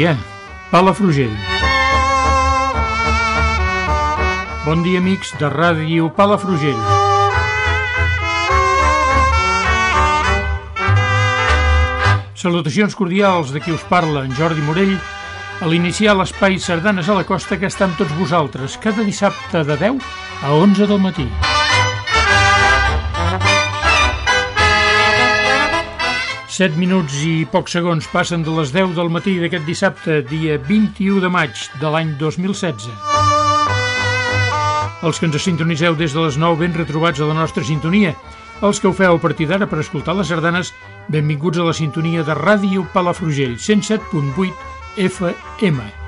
Dia, Palafrugell. Bon dia, amics de Ràdio Palafrugell. Salutacions cordials de qui us parla, en Jordi Morell, a l'iniciar l'espai Sardanes a la Costa que està amb tots vosaltres cada dissabte de 10 a 11 del matí. Set minuts i pocs segons passen de les 10 del matí d'aquest dissabte, dia 21 de maig de l'any 2016. Els que ens sintoniseu des de les 9 ben retrobats a la nostra sintonia, els que ho feu a partir d'ara per escoltar les sardanes, benvinguts a la sintonia de Ràdio Palafrugell, 107.8 FM.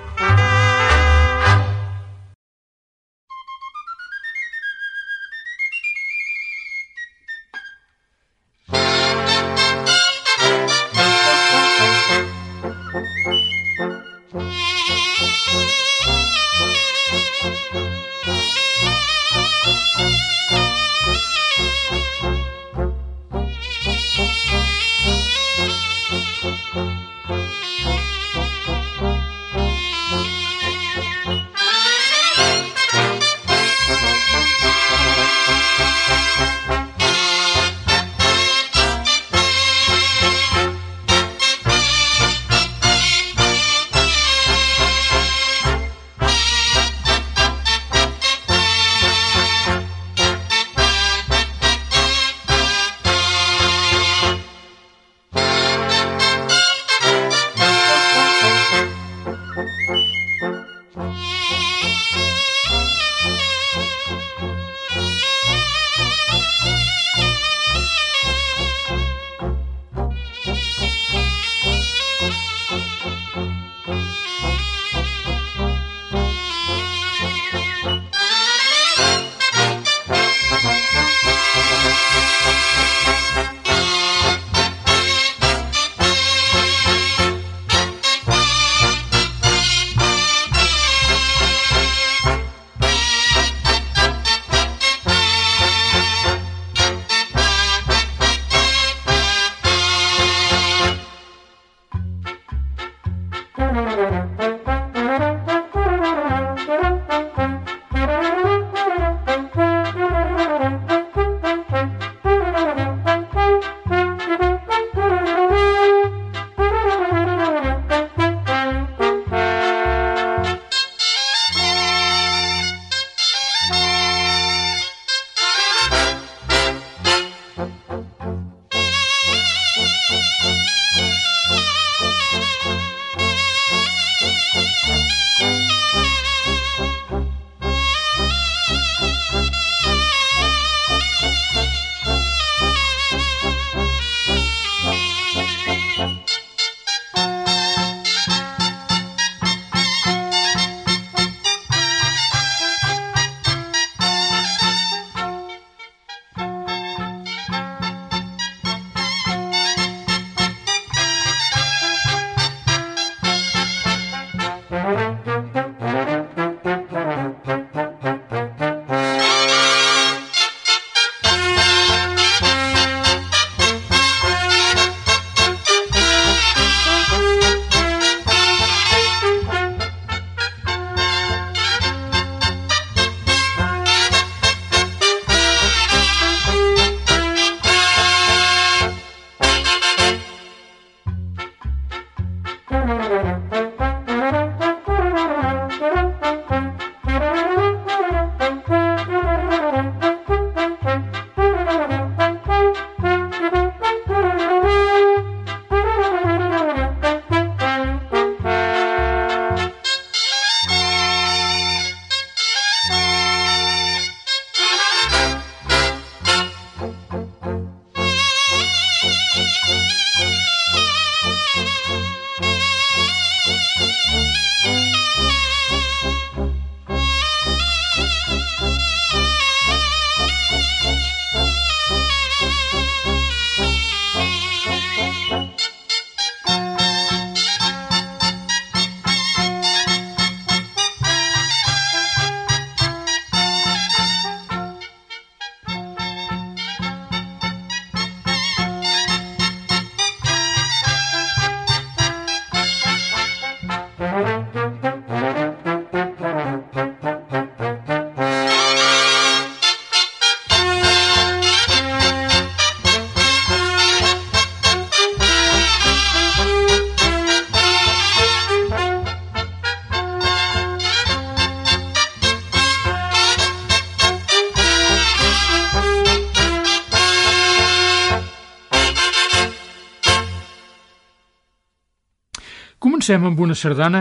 Comencem amb una sardana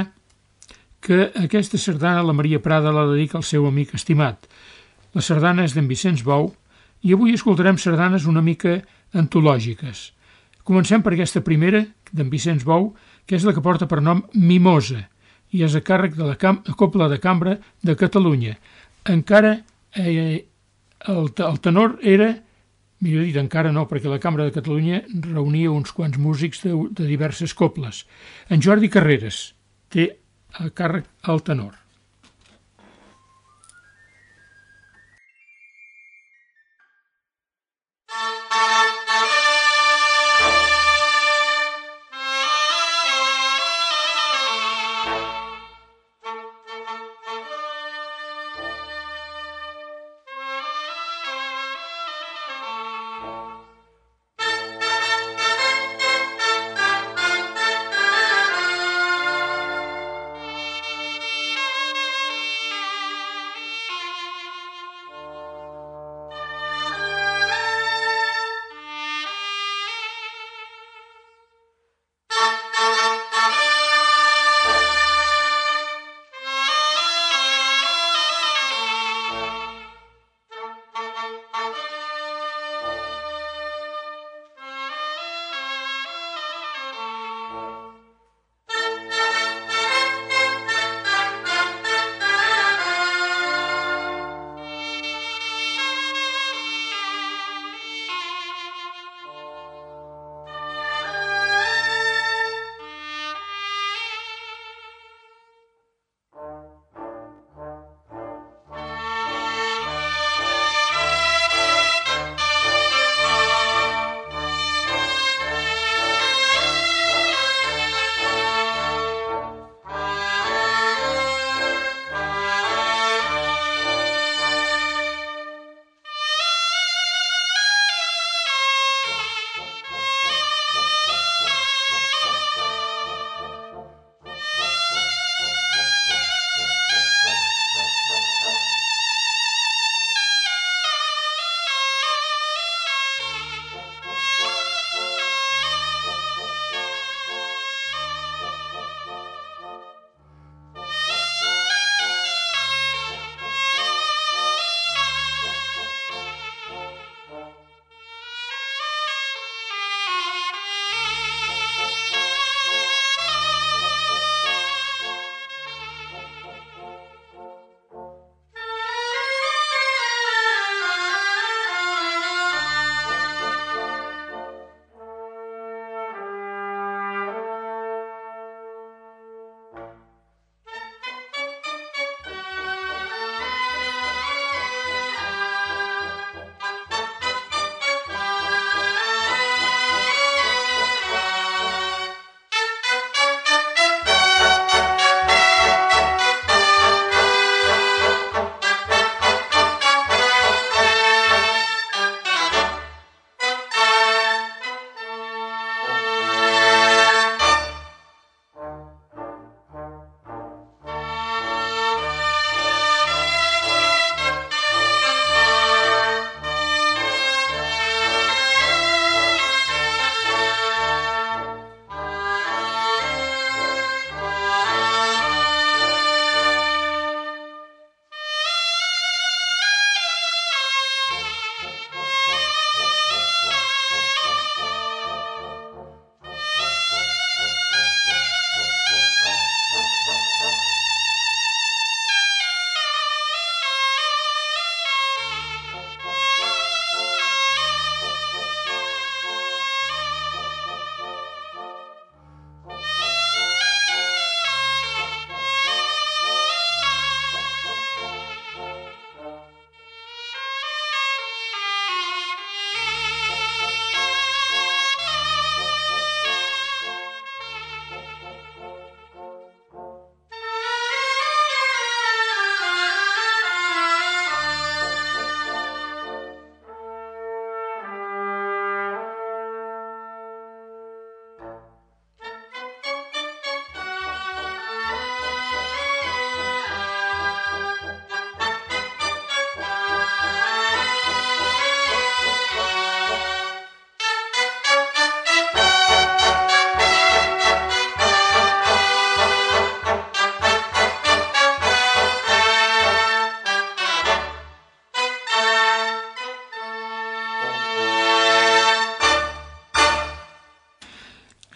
que aquesta sardana la Maria Prada la dedica al seu amic estimat. La sardana és d'en Vicenç Bou i avui escoltarem sardanes una mica antològiques. Comencem per aquesta primera, d'en Vicenç Bou, que és la que porta per nom Mimosa i és a càrrec de la Cam Copla de Cambra de Catalunya. Encara eh, el, el tenor era, millor dit, encara no, perquè la Cambra de Catalunya reunia uns quants músics de, de diverses coples. En Jordi Carreras té a càrrec al tenor.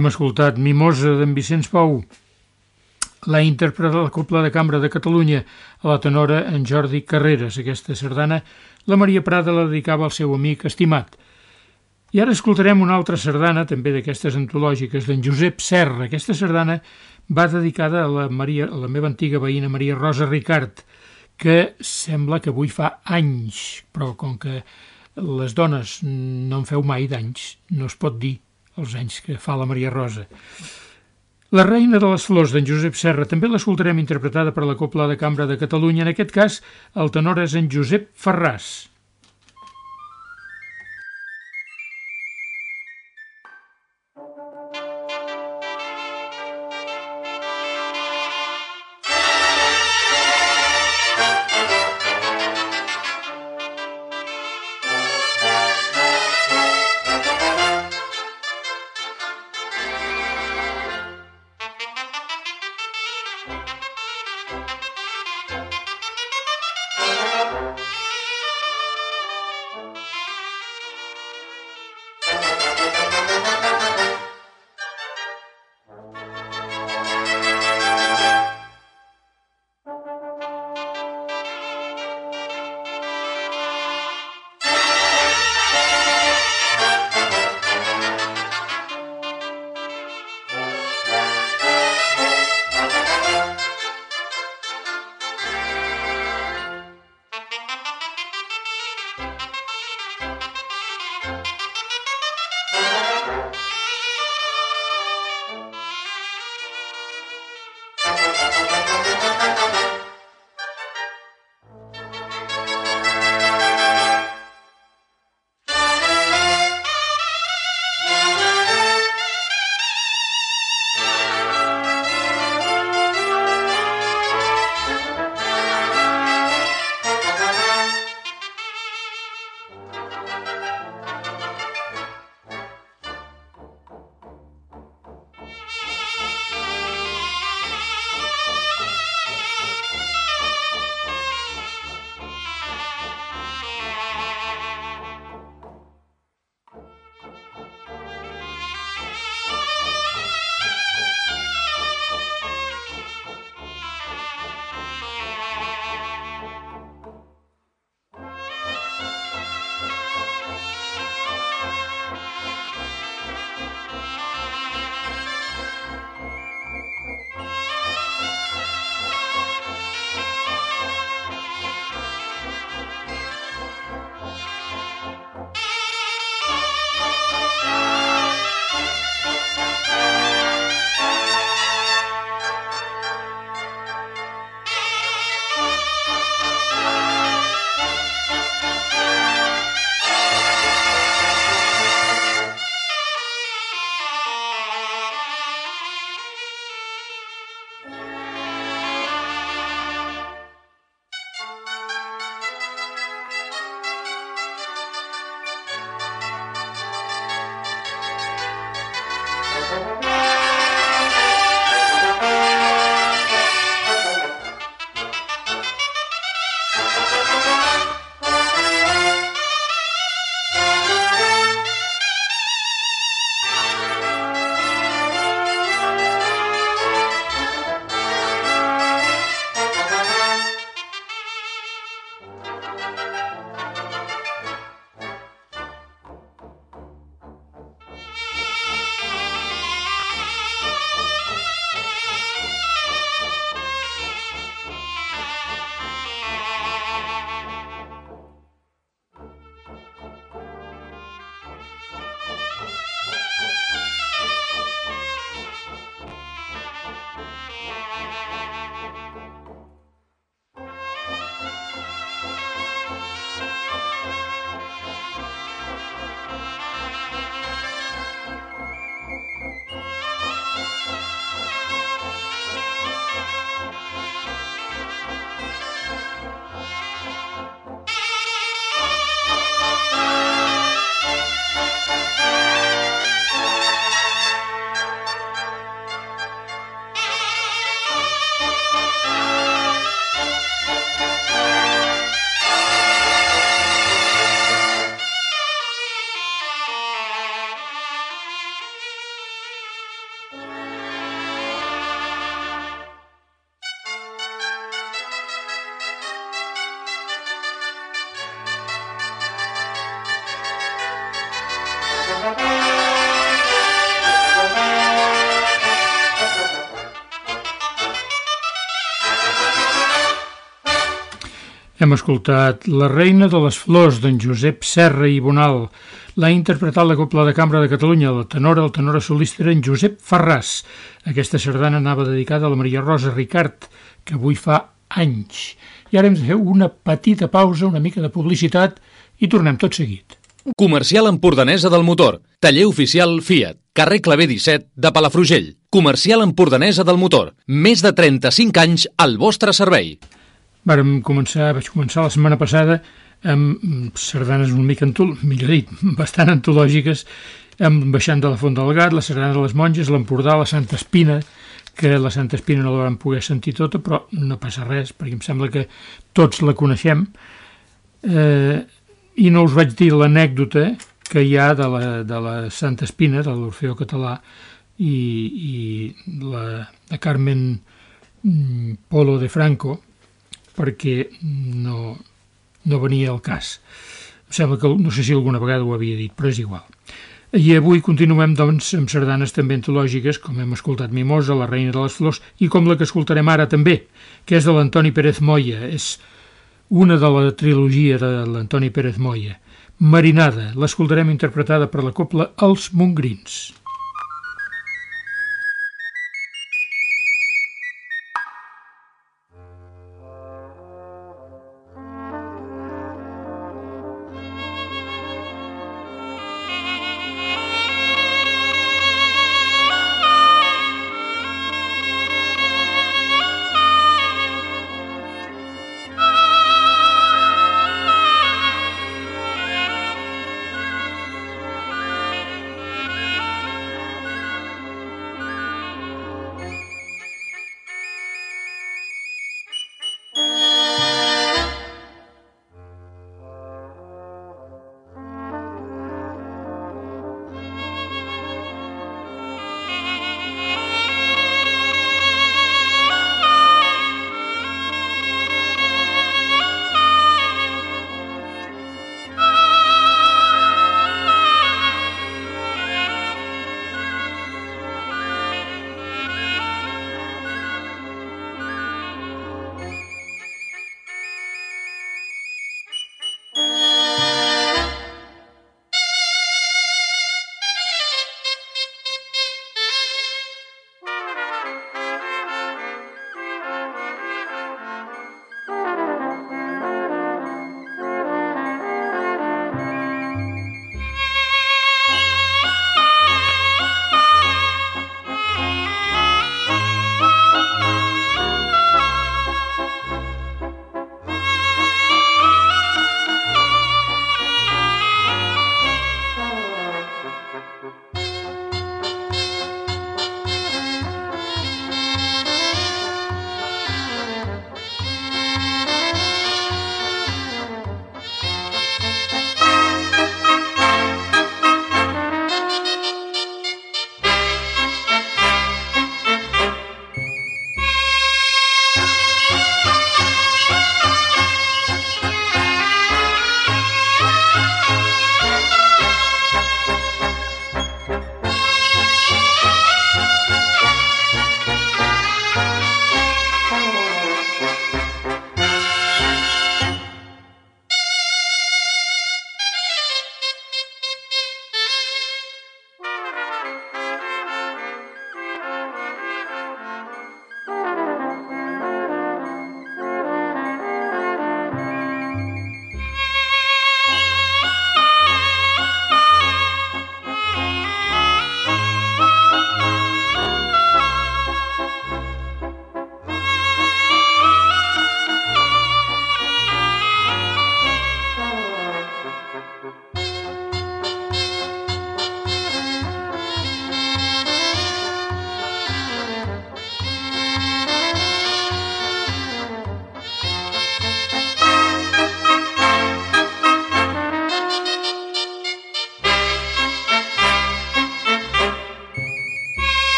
Hem escoltat Mimosa d'en Vicenç Pou, la intèrpret de la Copla de Cambra de Catalunya, a la tenora en Jordi Carreras. Aquesta sardana la Maria Prada la dedicava al seu amic estimat. I ara escoltarem una altra sardana, també d'aquestes antològiques, d'en Josep Serra. Aquesta sardana va dedicada a la, Maria, a la meva antiga veïna Maria Rosa Ricard, que sembla que avui fa anys, però com que les dones no en feu mai d'anys, no es pot dir els anys que fa la Maria Rosa. La reina de les flors d'en Josep Serra també l'escoltarem interpretada per la Copla de Cambra de Catalunya. En aquest cas, el tenor és en Josep Ferràs. Hem escoltat La reina de les flors d'en Josep Serra i Bonal. L'ha interpretat la Copla de Cambra de Catalunya. La tenora, el tenor solista en Josep Ferràs. Aquesta sardana anava dedicada a la Maria Rosa Ricard, que avui fa anys. I ara hem de fer una petita pausa, una mica de publicitat, i tornem tot seguit. Comercial Empordanesa del Motor. Taller oficial Fiat. Carrer Clavé 17 de Palafrugell. Comercial Empordanesa del Motor. Més de 35 anys al vostre servei. Vàrem començar, vaig començar la setmana passada amb sardanes una mica, antul, millor dit, bastant antològiques, amb baixant de la Font del Gat, la sardana de les monges, l'Empordà, la Santa Espina, que la Santa Espina no la vam poder sentir tota, però no passa res, perquè em sembla que tots la coneixem. Eh, I no us vaig dir l'anècdota que hi ha de la, de la Santa Espina, de l'Orfeo català, i, i la de Carmen mm, Polo de Franco, perquè no, no venia el cas. Em sembla que no sé si alguna vegada ho havia dit, però és igual. I avui continuem, doncs, amb sardanes també antològiques, com hem escoltat Mimosa, la reina de les flors, i com la que escoltarem ara també, que és de l'Antoni Pérez Moya. És una de la trilogia de l'Antoni Pérez Moya. Marinada, l'escoltarem interpretada per la copla Els Mongrins.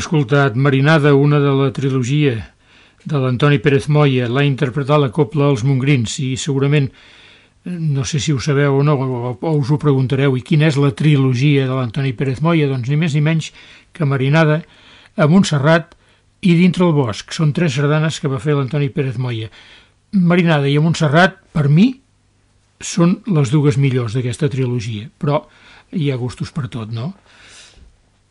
Escoltat Marinada, una de la trilogia de l'Antoni Pérez Moya, l'ha interpretat la copla Els Mongrins i segurament, no sé si ho sabeu o no, o, o us ho preguntareu, i quina és la trilogia de l'Antoni Pérez Moya? Doncs ni més ni menys que Marinada, a Montserrat i Dintre el bosc. Són tres sardanes que va fer l'Antoni Pérez Moya. Marinada i a Montserrat, per mi, són les dues millors d'aquesta trilogia, però hi ha gustos per tot, no?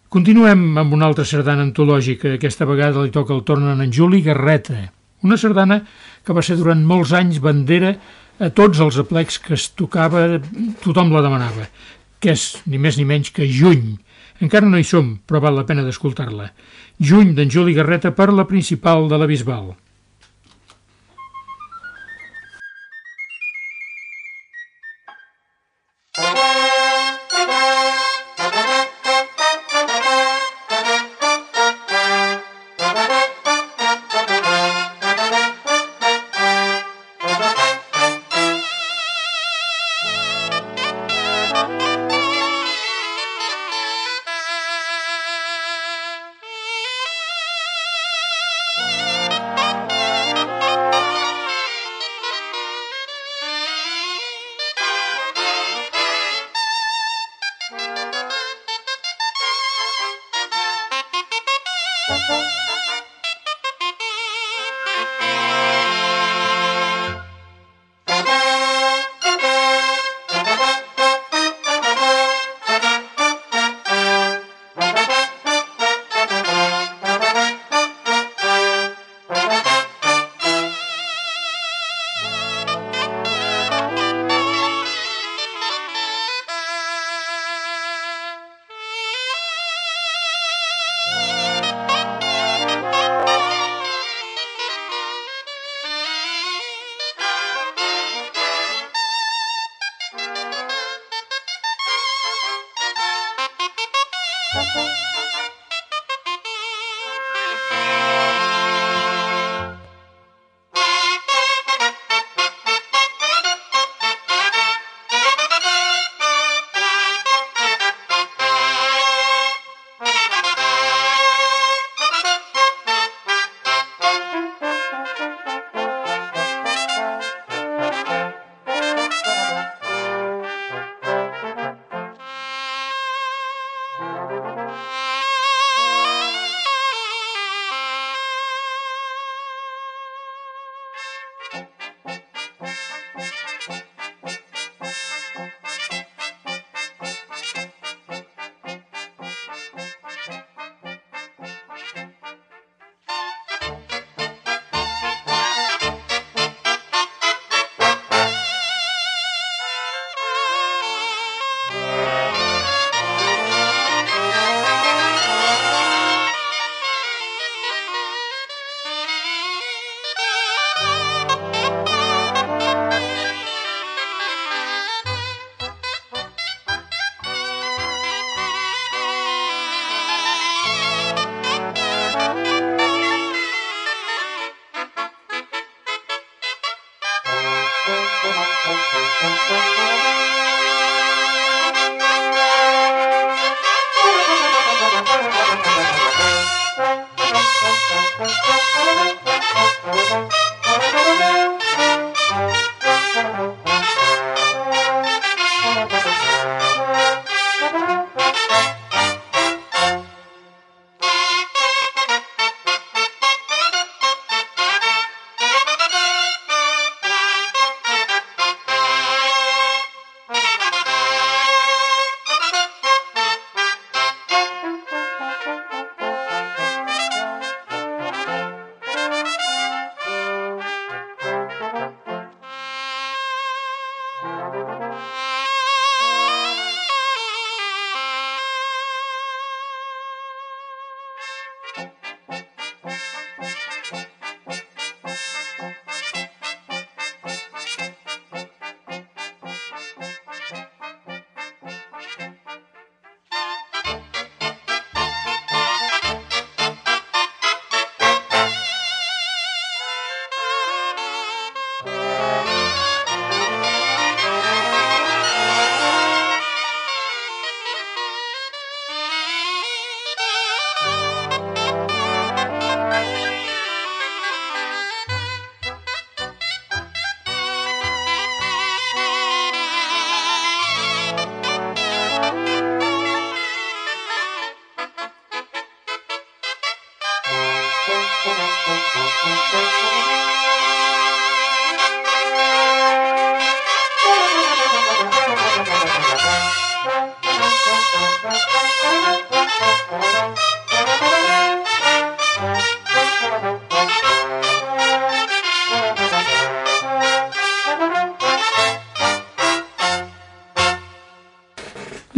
Continuem amb una altra sardana antològica. Aquesta vegada li toca el torn en Juli Garreta, una sardana que va ser durant molts anys bandera a tots els aplecs que es tocava, tothom la demanava, que és ni més ni menys que Juny. Encara no hi som, però val la pena d'escoltar-la. Juny d'en Juli Garreta per la principal de la Bisbal.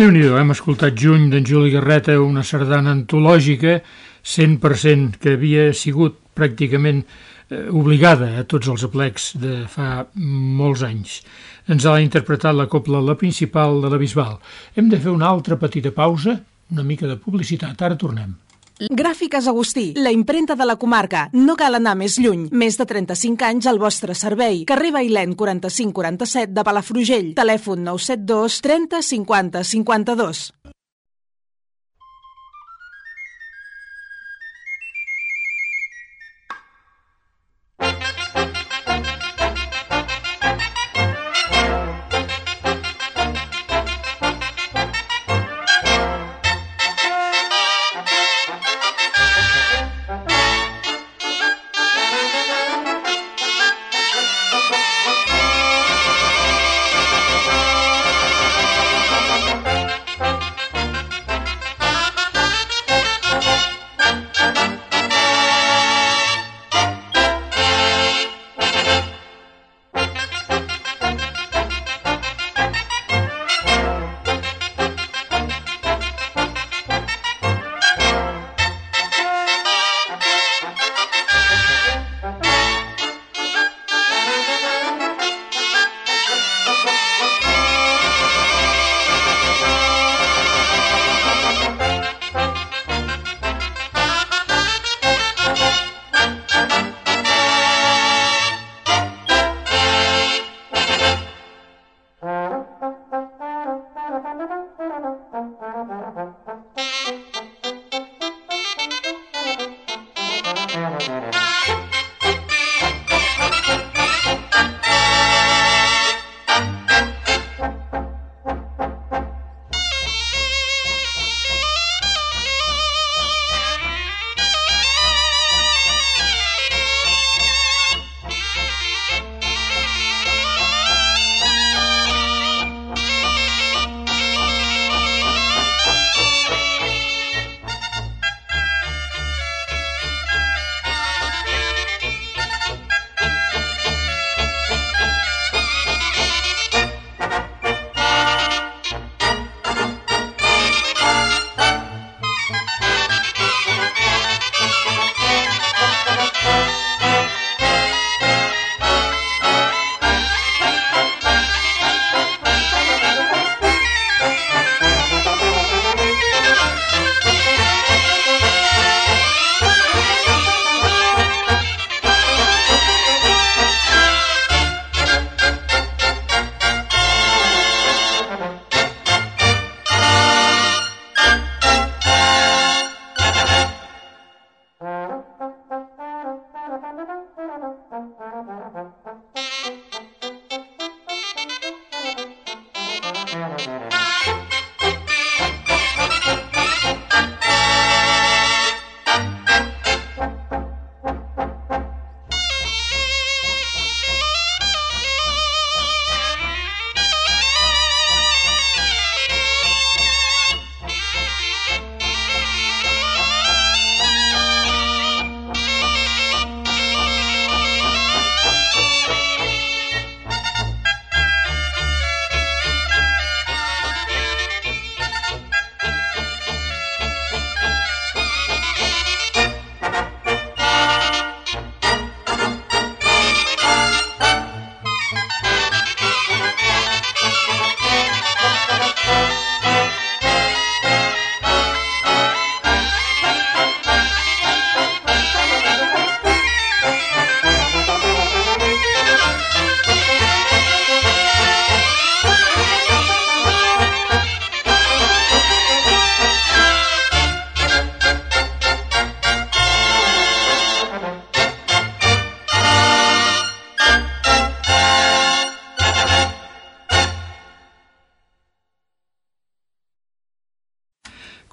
Déu nhi hem escoltat juny d'en Juli Garreta, una sardana antològica 100% que havia sigut pràcticament eh, obligada a tots els aplecs de fa molts anys. Ens ha interpretat la copla La Principal de la Bisbal. Hem de fer una altra petita pausa, una mica de publicitat. Ara tornem. Gràfiques Agustí, la imprenta de la comarca. No cal anar més lluny. Més de 35 anys al vostre servei. Carrer Bailèn 4547 de Palafrugell. Telèfon 972 30 50 52.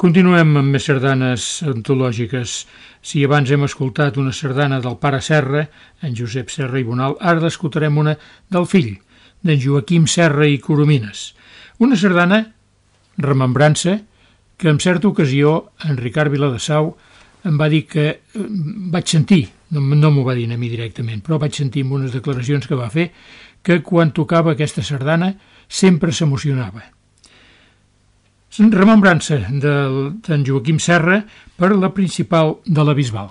Continuem amb més sardanes antològiques. Si abans hem escoltat una sardana del pare Serra, en Josep Serra i Bonal, ara escoltarem una del fill, d'en Joaquim Serra i Coromines. Una sardana, remembrança, que en certa ocasió en Ricard Viladasau em va dir que eh, vaig sentir, no, no m'ho va dir a mi directament, però vaig sentir en unes declaracions que va fer que quan tocava aquesta sardana sempre s'emocionava. Remembrança d'en Joaquim Serra per la principal de la Bisbal.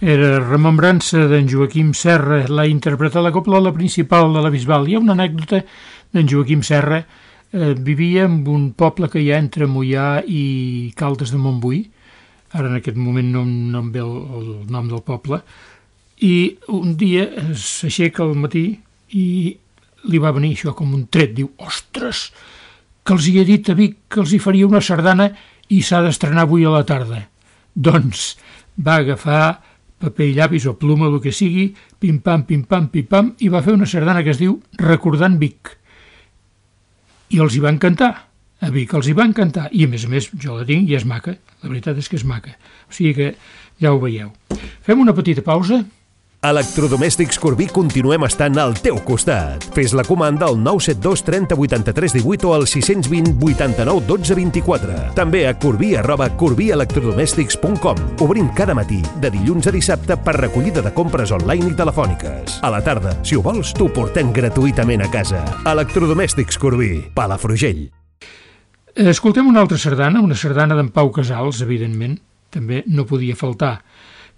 Era remembrança d'en Joaquim Serra, l'ha interpretat la copla la principal de la Bisbal. Hi ha una anècdota d'en Joaquim Serra, eh, vivia en un poble que hi ha entre Mollà i Caldes de Montbui, ara en aquest moment no, no em ve el, el nom del poble, i un dia s'aixeca al matí i li va venir això com un tret, diu, ostres, que els hi he dit a Vic que els hi faria una sardana i s'ha d'estrenar avui a la tarda. Doncs va agafar paper i llapis o pluma, el que sigui, pim-pam, pim-pam, pim-pam, i va fer una sardana que es diu Recordant Vic. I els hi va encantar. A Vic els hi va encantar. I a més a més, jo la tinc i és maca. La veritat és que és maca. O sigui que ja ho veieu. Fem una petita pausa Electrodomèstics Corbí continuem estant al teu costat. Fes la comanda al 972 30 83 18 o al 620 89 12 24. També a corbí arroba corbielectrodomèstics.com. Obrim cada matí, de dilluns a dissabte, per recollida de compres online i telefòniques. A la tarda, si ho vols, t'ho portem gratuïtament a casa. Electrodomèstics Corbí, Palafrugell. Escoltem una altra sardana, una sardana d'en Pau Casals, evidentment, també no podia faltar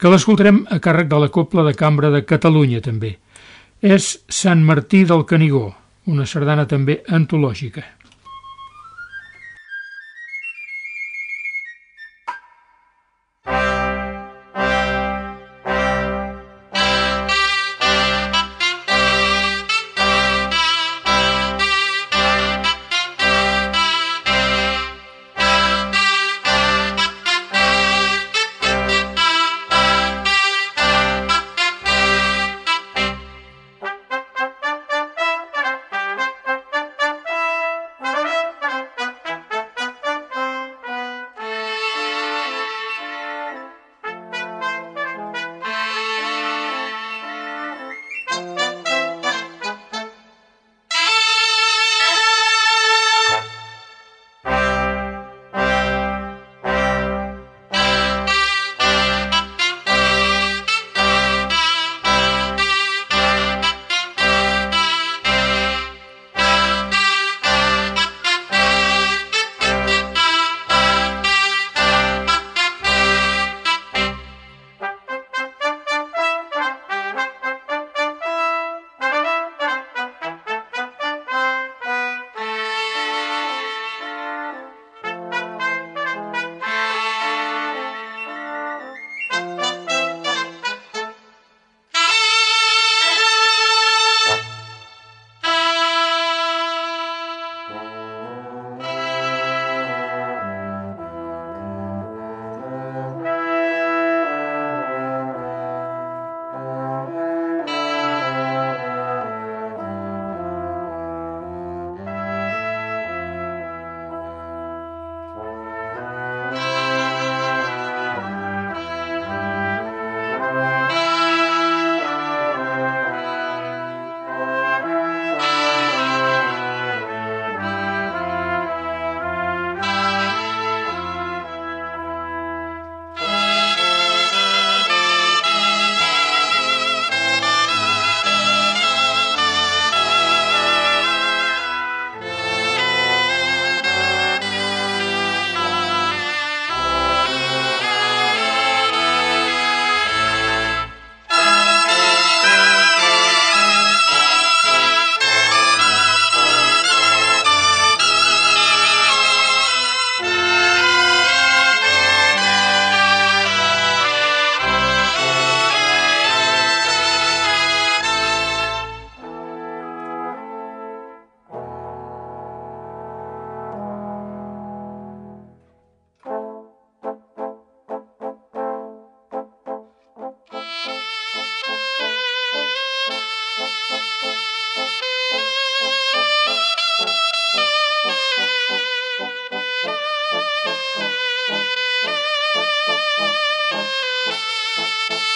que l'escoltarem a càrrec de la Copla de Cambra de Catalunya, també. És Sant Martí del Canigó, una sardana també antològica. Música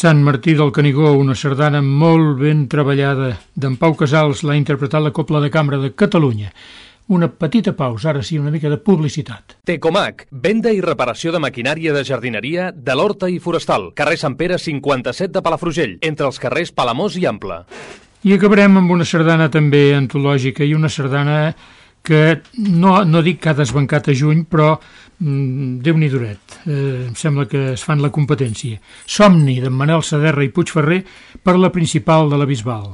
Sant Martí del Canigó, una sardana molt ben treballada d'en Pau Casals, l'ha interpretat la Copla de Cambra de Catalunya. Una petita pausa, ara sí, una mica de publicitat. Tecomac, venda i reparació de maquinària de jardineria de l'Horta i Forestal, carrer Sant Pere 57 de Palafrugell, entre els carrers Palamós i Ample. I acabarem amb una sardana també antològica i una sardana que no, no dic que ha desbancat a juny, però déu nhi duret. Eh, em sembla que es fan la competència. Somni d'en Manel Saderra i Puigferrer per la principal de la Bisbal.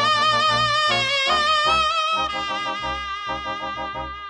Thank you.